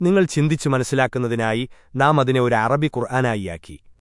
നിങ്ങൾ ചിന്തിച്ചു മനസ്സിലാക്കുന്നതിനായി നാം അതിനെ ഒരു അറബി ഖുർആനായിയാക്കി